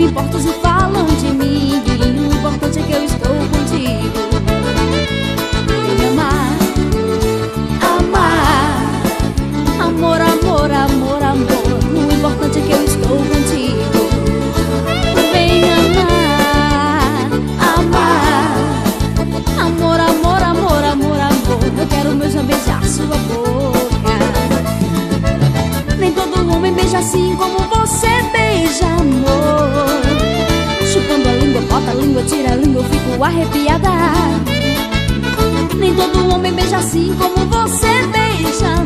me importo se falam de mim. O importante é que eu estou contigo. Me amar, amar. Amor, amor, amor, amor. O importante é que eu estou contigo. Vem amar, amar. Amor, amor, amor, amor, amor. Eu quero mesmo beijar sua boca língua, tira a língua, eu fico arrepiada. Nem todo homem beija assim como você beija,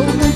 Oh,